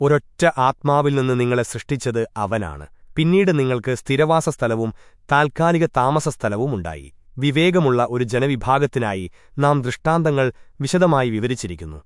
ഒരൊറ്റ ആത്മാവിൽ നിന്ന് നിങ്ങളെ സൃഷ്ടിച്ചത് അവനാണ്. പിന്നീട് നിങ്ങൾക്ക് സ്ഥിരവാസസ്ഥലവും താൽക്കാലിക താമസസ്ഥലവും ഉണ്ടായി. വിവേകമുള്ള ഒരു ജനവിഭാഗത്തിനായി നാം ദൃഷ്ടാന്തങ്ങൾ വിശദമായി വിവരിച്ചിരിക്കുന്നു.